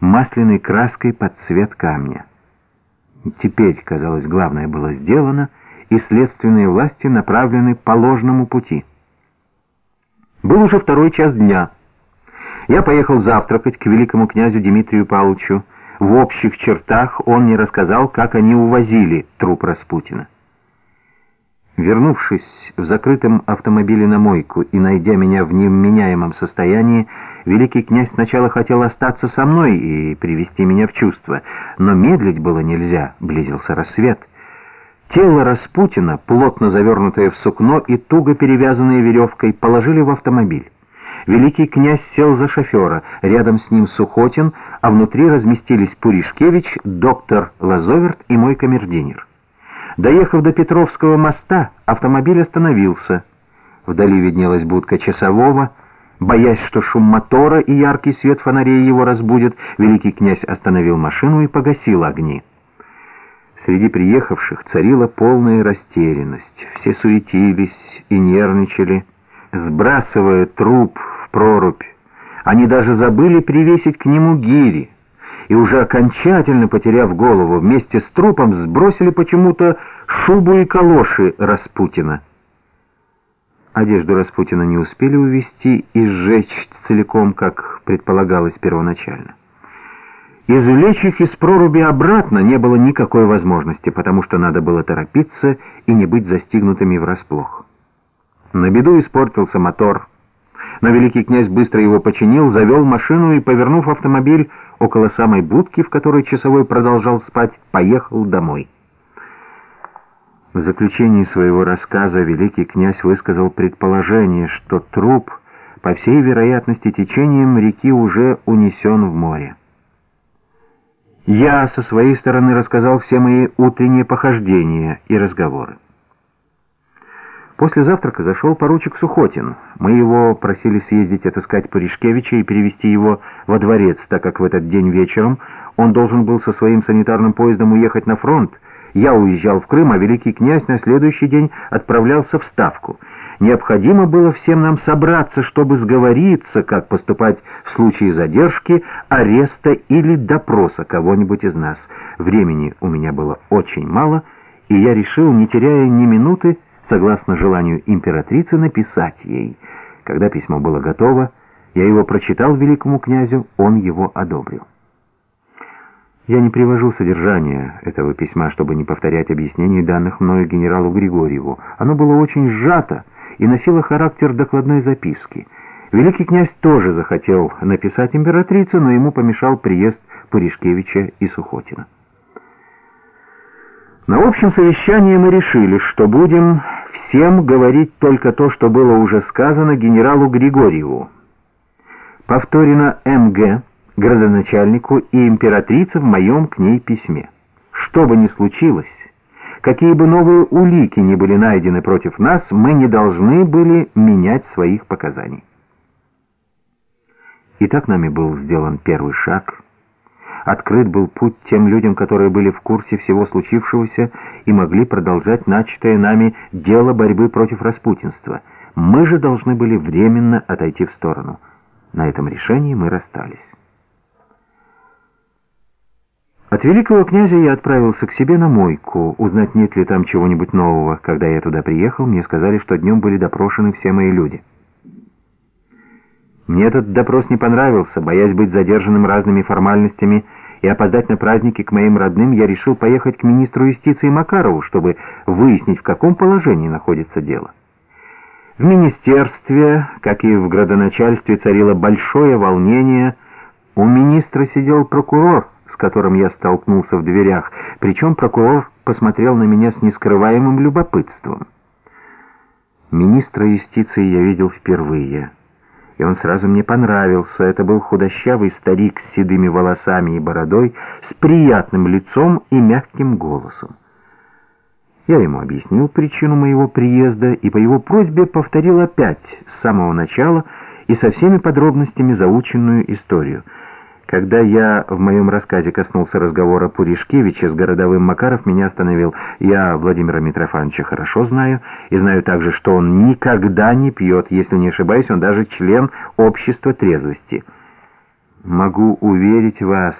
масляной краской под цвет камня. Теперь, казалось, главное было сделано, и следственные власти направлены по ложному пути. Был уже второй час дня. Я поехал завтракать к великому князю Дмитрию Павловичу. В общих чертах он мне рассказал, как они увозили труп Распутина. Вернувшись в закрытом автомобиле на мойку и найдя меня в невменяемом состоянии, великий князь сначала хотел остаться со мной и привести меня в чувство, но медлить было нельзя, близился рассвет. Тело Распутина, плотно завернутое в сукно и туго перевязанное веревкой, положили в автомобиль. Великий князь сел за шофера, рядом с ним Сухотин, а внутри разместились Пуришкевич, доктор Лазоверт и мой камердинер. Доехав до Петровского моста, автомобиль остановился. Вдали виднелась будка часового. Боясь, что шум мотора и яркий свет фонарей его разбудит, великий князь остановил машину и погасил огни. Среди приехавших царила полная растерянность. Все суетились и нервничали, сбрасывая труп в прорубь. Они даже забыли привесить к нему гири и уже окончательно потеряв голову, вместе с трупом сбросили почему-то шубу и калоши Распутина. Одежду Распутина не успели увезти и сжечь целиком, как предполагалось первоначально. Извлечь их из проруби обратно не было никакой возможности, потому что надо было торопиться и не быть застигнутыми врасплох. На беду испортился мотор, но великий князь быстро его починил, завел машину и, повернув автомобиль около самой будки, в которой часовой продолжал спать, поехал домой. В заключении своего рассказа великий князь высказал предположение, что труп, по всей вероятности, течением реки уже унесен в море. Я со своей стороны рассказал все мои утренние похождения и разговоры. После завтрака зашел поручик Сухотин. Мы его просили съездить отыскать Паришкевича и перевести его во дворец, так как в этот день вечером он должен был со своим санитарным поездом уехать на фронт. Я уезжал в Крым, а великий князь на следующий день отправлялся в Ставку. Необходимо было всем нам собраться, чтобы сговориться, как поступать в случае задержки, ареста или допроса кого-нибудь из нас. Времени у меня было очень мало, и я решил, не теряя ни минуты, согласно желанию императрицы, написать ей. Когда письмо было готово, я его прочитал великому князю, он его одобрил. Я не привожу содержание этого письма, чтобы не повторять объяснений данных мною генералу Григорьеву. Оно было очень сжато и носило характер докладной записки. Великий князь тоже захотел написать императрице, но ему помешал приезд Пуришкевича и Сухотина. На общем совещании мы решили, что будем всем говорить только то, что было уже сказано генералу Григорьеву. Повторено МГ, градоначальнику и императрице в моем к ней письме. Что бы ни случилось, какие бы новые улики ни были найдены против нас, мы не должны были менять своих показаний. Итак, нами был сделан первый шаг — Открыт был путь тем людям, которые были в курсе всего случившегося и могли продолжать начатое нами дело борьбы против распутинства. Мы же должны были временно отойти в сторону. На этом решении мы расстались. От великого князя я отправился к себе на мойку, узнать, нет ли там чего-нибудь нового. Когда я туда приехал, мне сказали, что днем были допрошены все мои люди. Мне этот допрос не понравился, боясь быть задержанным разными формальностями и опоздать на праздники к моим родным, я решил поехать к министру юстиции Макарову, чтобы выяснить, в каком положении находится дело. В министерстве, как и в градоначальстве, царило большое волнение. У министра сидел прокурор, с которым я столкнулся в дверях, причем прокурор посмотрел на меня с нескрываемым любопытством. Министра юстиции я видел впервые и он сразу мне понравился. Это был худощавый старик с седыми волосами и бородой, с приятным лицом и мягким голосом. Я ему объяснил причину моего приезда и по его просьбе повторил опять с самого начала и со всеми подробностями заученную историю — когда я в моем рассказе коснулся разговора Пуришкевича с городовым Макаров, меня остановил. Я Владимира Митрофановича хорошо знаю, и знаю также, что он никогда не пьет, если не ошибаюсь, он даже член общества трезвости. Могу уверить вас,